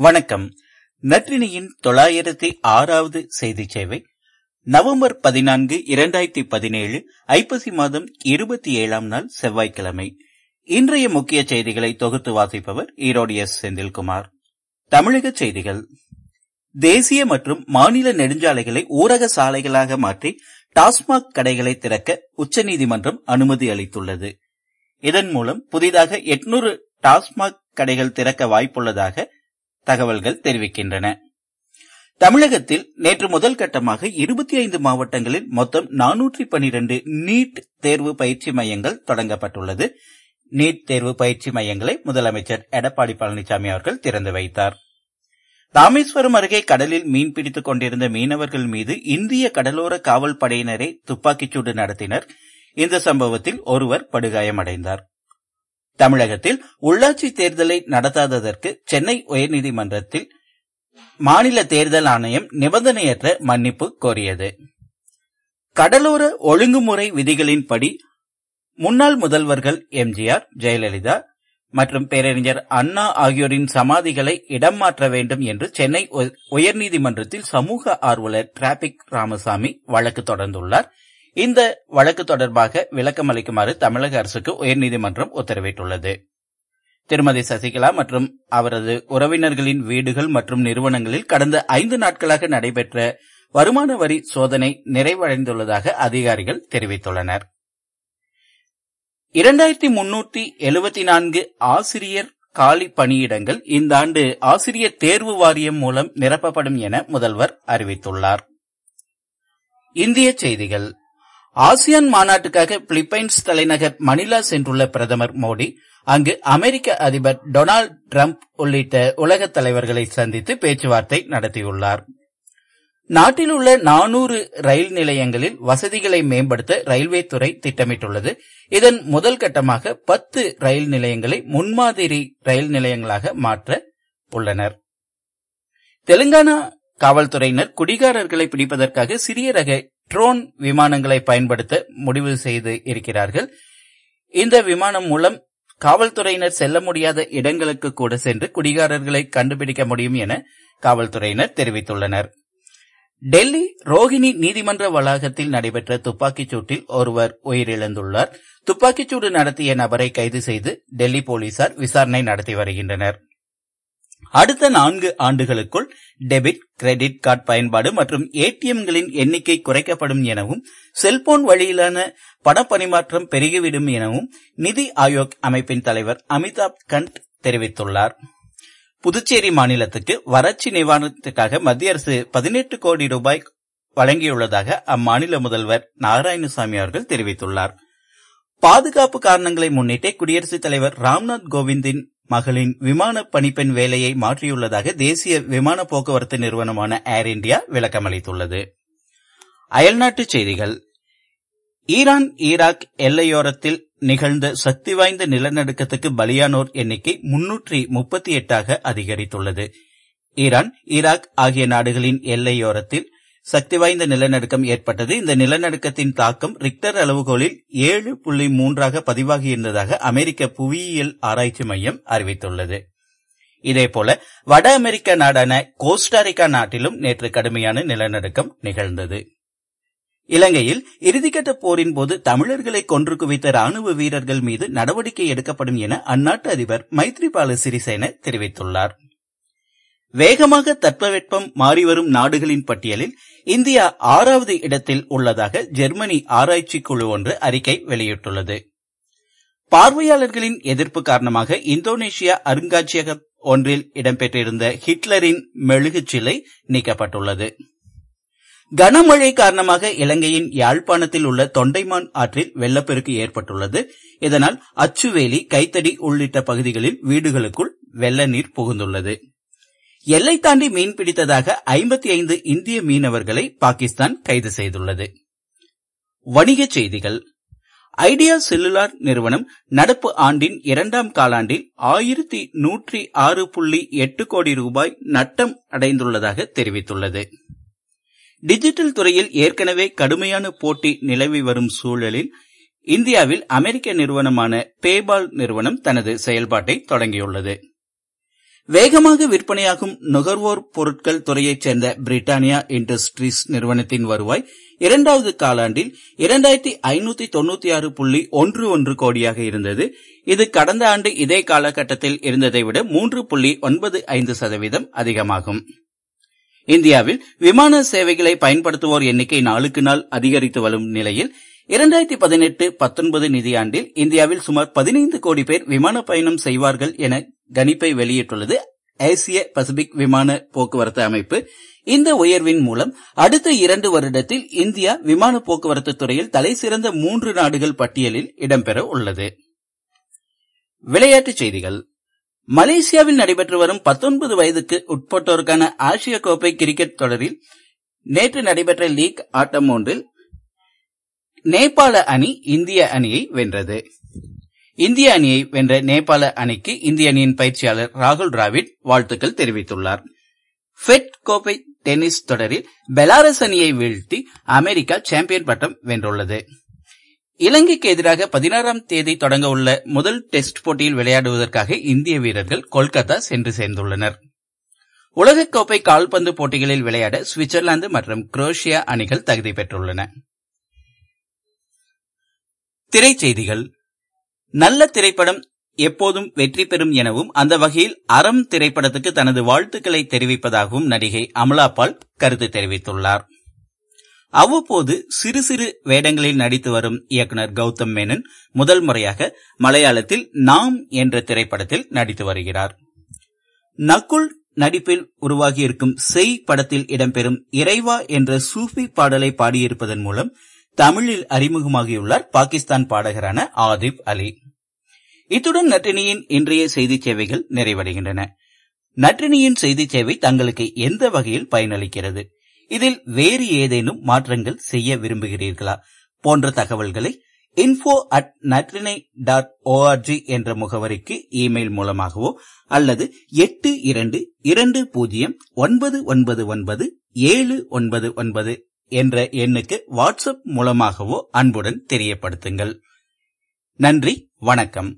வணக்கம். நற்றினியின் தொள்ளாயிரத்தி ஆறாவது செய்தி சேவை. நவம்பர் பதினான்கு இரண்டாயிரத்தி பதினேழு ஐப்பசி மாதம் இருபத்தி ஏழாம் நாள் செவ்வாய்க்கிழமை. இன்றைய முக்கிய செய்திகளை தொகுத்து வாசிப்பவர் ஈரோடு எஸ். செந்தில்குமார். தமிழக செய்திகள். தேசிய மற்றும் மாநில நெடுஞ்சாலைகளை ஊரக சாலைகளாக மாற்றி டாஸ்மாக் கடைகளை திறக்க உச்சநீதிமன்றம் அனுமதி அளித்துள்ளது. இதன் மூலம் புதிதாக எட்நூறு டாஸ்மாக் கடைகள் திறக்க வாய்ப்புள்ளதாக தகவல்கள் தெரிவிக்கின்றன. தமிழகத்தில் நேற்று முதல் கட்டமாக இருபத்தி ஐந்து மாவட்டங்களில் மொத்தம் நானூற்றி பனிரெண்டு நீட் தேர்வு பயிற்சி மையங்கள் தொடங்கப்பட்டுள்ளது. நீட் தேர்வு பயிற்சி மையங்களை முதலமைச்சர் எடப்பாடி பழனிசாமி அவர்கள் திறந்து வைத்தார். ராமேஸ்வரம் அருகே கடலில் மீன்பிடித்துக் கொண்டிருந்த மீனவர்கள் மீது இந்திய கடலோர காவல் படையினரை துப்பாக்கிச்சூடு நடத்தினர். இந்த சம்பவத்தில் ஒருவர் படுகாயமடைந்தார். தமிழகத்தில் உள்ளாட்சி தேர்தலை நடத்தாததற்கு சென்னை உயர்நீதிமன்றத்தில் மாநில தேர்தல் ஆணையம் நிபந்தனையற்ற மன்னிப்பு கோரியது. கடலோர ஒழுங்குமுறை விதிகளின்படி முன்னாள் முதல்வர்கள் எம்ஜிஆர் ஜெயலலிதா மற்றும் பேரறிஞர் அண்ணா ஆகியோரின் சமாதிகளை இடம் மாற்ற வேண்டும் என்று சென்னை உயர்நீதிமன்றத்தில் சமூக ஆர்வலர் டிராபிக் ராமசாமி வழக்கு தொடர்ந்துள்ளார். இந்த வழக்கு தொடர்பாக விளக்கம் அளிக்குமாறு தமிழக அரசுக்கு உயர்நீதிமன்றம் உத்தரவிட்டுள்ளது. திருமதி சசிகலா மற்றும் அவரது உறவினர்களின் வீடுகள் மற்றும் நிறுவனங்களில் கடந்த ஐந்து நாட்களாக நடைபெற்ற வருமான வரி சோதனை நிறைவடைந்துள்ளதாக அதிகாரிகள் தெரிவித்துள்ளனர். இரண்டாயிரத்தி முன்னூற்றி எழுபத்தி நான்கு ஆசிரியர் காலி பணியிடங்கள் இந்த ஆண்டு ஆசிரியர் தேர்வு வாரியம் மூலம் நிரப்பப்படும் என முதல்வர் அறிவித்துள்ளார். இந்திய செய்திகள். ஆசியான் மாநாட்டுக்காக பிலிப்பைன்ஸ் தலைநகர் மணிலா சென்றுள்ள பிரதமர் மோடி அங்கு அமெரிக்க அதிபர் டொனால்டு டிரம்ப் உள்ளிட்ட உலக தலைவர்களை சந்தித்து பேச்சுவார்த்தை நடத்தியுள்ளார். நாட்டில் உள்ள நானூறு ரயில் நிலையங்களில் வசதிகளை மேம்படுத்த ரயில்வே துறை திட்டமிட்டுள்ளது. இதன் முதல் கட்டமாக பத்து ரயில் நிலையங்களை முன்மாதிரி ரயில் நிலையங்களாக மாற்ற உள்ளனர். தெலுங்கானா காவல்துறையினர் குடிகாரர்களை பிடிப்பதற்காக சிறிய ரக ட்ரோன் விமானங்களை பயன்படுத்த முடிவு செய்து இருக்கிறார்கள். இந்த விமானம் மூலம் காவல்துறையினர் செல்ல முடியாத இடங்களுக்கு கூட சென்று குடிகாரர்களை கண்டுபிடிக்க முடியும் என காவல்துறையினர் தெரிவித்துள்ளனர். டெல்லி ரோஹிணி நீதிமன்ற வளாகத்தில் நடைபெற்ற துப்பாக்கிச் சூட்டில் ஒருவர் உயிரிழந்துள்ளார். துப்பாக்கிச்சூடு நடத்திய நபரை கைது செய்து டெல்லி போலீசார் விசாரணை நடத்தி வருகின்றனர். அடுத்த நான்கு ஆண்டுகளுக்குள் டெபிட் கிரெடிட் கார்டு பயன்பாடு மற்றும் ஏடிஎம்களின் எண்ணிக்கை குறைக்கப்படும் எனவும் செல்போன் வழியிலான பணப்பரிமாற்றம் பெருகிவிடும் எனவும் நிதி ஆயோக் அமைப்பின் தலைவர் அமிதாப் கண்ட் தெரிவித்துள்ளார். புதுச்சேரி மாநிலத்துக்கு வறட்சி நிவாரணத்திற்காக மத்திய அரசு பதினெட்டு கோடி ரூபாய் வழங்கியுள்ளதாக அம்மாநில முதல்வர் நாராயணசாமி அவர்கள் தெரிவித்துள்ளார். பாதுகாப்பு காரணங்களை முன்னிட்டு குடியரசுத் தலைவர் ராம்நாத் கோவிந்தின் மகளின் விமான பணிப்பெண் வேலையை மாற்றியுள்ளதாக தேசிய விமான போக்குவரத்து நிறுவனமான ஏர் இண்டியா விளக்கமளித்துள்ளது. அயல்நாட்டுச் செய்திகள். ஈரான் ஈராக் எல்லையோரத்தில் நிகழ்ந்த சக்தி வாய்ந்த நிலநடுக்கத்துக்கு பலியானோர் எண்ணிக்கை முன்னூற்றி முப்பத்தி எட்டாக அதிகரித்துள்ளது. ஈரான் ஈராக் ஆகிய நாடுகளின் எல்லையோரத்தில் சக்தி வாய்ந்த நிலநடுக்கம் ஏற்பட்டது. இந்த நிலநடுக்கத்தின் தாக்கம் ரிக்டர் அளவுகோலில் ஏழு புள்ளி மூன்றாக பதிவாகியிருந்ததாக அமெரிக்க புவியியல் ஆராய்ச்சி மையம் அறிவித்துள்ளது. இதேபோல வட அமெரிக்க நாடான கோஸ்டாரிக்கா நாட்டிலும் நேற்று கடுமையான நிலநடுக்கம் நிகழ்ந்தது. இலங்கையில் இறுதிக்கட்ட போரின் போது தமிழர்களை கொன்று குவித்த ராணுவ வீரர்கள் மீது நடவடிக்கை எடுக்கப்படும் என அந்நாட்டு அதிபர் மைத்ரிபால சிறிசேன தெரிவித்துள்ளாா் வேகமாக தட்பவெப்பம் மாறிவரும் நாடுகளின் பட்டியலில் இந்தியா ஆறாவது இடத்தில் உள்ளதாக ஜெர்மனி ஆராய்ச்சி குழு ஒன்று அறிக்கை வெளியிட்டுள்ளது. பார்வையாளர்களின் எதிர்ப்பு காரணமாக இந்தோனேஷியா அருங்காட்சியகம் ஒன்றில் இடம்பெற்றிருந்த ஹிட்லரின் மெழுகு சிலை நீக்கப்பட்டுள்ளது. கனமழை காரணமாக இலங்கையின் யாழ்ப்பாணத்தில் உள்ள தொண்டைமான் ஆற்றில் வெள்ளப்பெருக்கு ஏற்பட்டுள்ளது. இதனால் அச்சுவேலி கைத்தடி உள்ளிட்ட பகுதிகளில் வீடுகளுக்குள் வெள்ள நீர் புகுந்துள்ளது. எல்லை தாண்டி மீன் பிடித்ததாக ஐம்பத்தி ஐந்து இந்திய மீனவர்களை பாகிஸ்தான் கைது செய்துள்ளது. வணிகச் செய்திகள். ஐடியா செல்லுலார் நிறுவனம் நடப்பு ஆண்டின் இரண்டாம் காலாண்டில் ஆயிரத்தி நூற்றி ஆறு புள்ளி எட்டு கோடி ரூபாய் நட்டம் அடைந்துள்ளதாக தெரிவித்துள்ளது. டிஜிட்டல் துறையில் ஏற்கனவே கடுமையான போட்டி நிலவி வரும் சூழலில் இந்தியாவில் அமெரிக்க நிறுவனமான பேபால் நிறுவனம் தனது செயல்பாட்டை தொடங்கியுள்ளது. வேகமாக விற்பனையாகும் நுகர்வோர் பொருட்கள் துறையைச் சேர்ந்த பிரிட்டானியா இண்டஸ்ட்ரீஸ் நிறுவனத்தின் வருவாய் இரண்டாவது காலாண்டில் இரண்டாயிரத்தி ஐநூத்தி தொன்னூத்தி ஆறு புள்ளி ஒன்று ஒன்று கோடியாக இருந்தது. இது கடந்த ஆண்டு இதே காலகட்டத்தில் இருந்ததை விட மூன்று புள்ளி ஒன்பது ஐந்து சதவீதம் அதிகமாகும். இந்தியாவில் விமான சேவைகளை பயன்படுத்துவோர் எண்ணிக்கை நாளுக்கு நாள் அதிகரித்து வரும் நிலையில் இரண்டாயிரத்தி பதினெட்டு பத்தொன்பது நிதியாண்டில் இந்தியாவில் சுமார் பதினைந்து கோடி பேர் விமான பயணம் செய்வார்கள் என கணிப்பை வெளியிட்டுள்ளது ஆசிய பசிபிக் விமான போக்குவரத்து அமைப்பு. இந்த உயர்வின் மூலம் அடுத்த இரண்டு வருடத்தில் இந்தியா விமான போக்குவரத்து துறையில் தலைசிறந்த மூன்று நாடுகள் பட்டியலில் இடம்பெற உள்ளது. விளையாட்டுச் செய்திகள். மலேசியாவில் நடைபெற்று வரும் பத்தொன்பது வயதுக்கு உட்பட்டோருக்கான ஆசிய கோப்பை கிரிக்கெட் தொடரில் நேற்று நடைபெற்ற லீக் ஆட்டம் ஒன்றில் நேபாள அணி இந்திய அணியை வென்றது. இந்திய அணியை வென்ற நேபாள அணிக்கு இந்திய அணியின் பயிற்சியாளர் ராகுல் டிராவிட் வாழ்த்துக்கள் தெரிவித்துள்ளார். ஃபெட் கோப்பை டென்னிஸ் தொடரில் பெலாரஸ் அணியை வீழ்த்தி அமெரிக்கா சாம்பியன் பட்டம் வென்றுள்ளது. இலங்கைக்கு எதிராக பதினாறாம் தேதி தொடங்க உள்ள முதல் டெஸ்ட் போட்டியில் விளையாடுவதற்காக இந்திய வீரர்கள் கொல்கத்தா சென்று சேர்ந்துள்ளனர். உலகக்கோப்பை கால்பந்து போட்டிகளில் விளையாட சுவிட்சர்லாந்து மற்றும் குரோஷியா அணிகள் தகுதி பெற்றுள்ளன. திரைச்செய்திகள். நல்ல திரைப்படம் எப்போதும் வெற்றி பெறும் எனவும் அந்த வகையில் அறம் திரைப்படத்துக்கு தனது வாழ்த்துக்களை தெரிவிப்பதாகவும் நடிகை அமலாபால் கருத்து தெரிவித்துள்ளார். அவ்வப்போது சிறு சிறு வேடங்களில் நடித்து வரும் இயக்குநர் கௌதம் மேனன் முதல் முறையாக மலையாளத்தில் நாம் என்ற திரைப்படத்தில் நடித்து வருகிறார். நக்குள் நடிப்பில் உருவாகியிருக்கும் செய் படத்தில் இடம்பெறும் இறைவா என்ற சூஃபி பாடலை பாடியிருப்பதன் மூலம் தமிழில் அறிமுகமாகியுள்ளார் பாகிஸ்தான் பாடகரான ஆதிப் அலி. இத்துடன் நற்றினியின் இன்றைய செய்தி சேவைகள் நிறைவடைகின்றன. நற்றினியின் செய்தி சேவை தங்களுக்கு எந்த வகையில் பயனளிக்கிறது? இதில் வேறு ஏதேனும் மாற்றங்கள் செய்ய விரும்புகிறீர்களா? போன்ற தகவல்களை info at Natrinai dot O R G என்ற முகவரிக்கு இமெயில் மூலமாகவோ அல்லது எட்டு இரண்டு இரண்டு பூஜ்ஜியம் ஒன்பது ஒன்பது ஒன்பது ஏழு ஒன்பது ஒன்பது என்ற எண்ணுக்கு வாட்ஸ்அப் மூலமாகவோ அன்புடன் தெரியப்படுத்துங்கள். நன்றி வணக்கம்.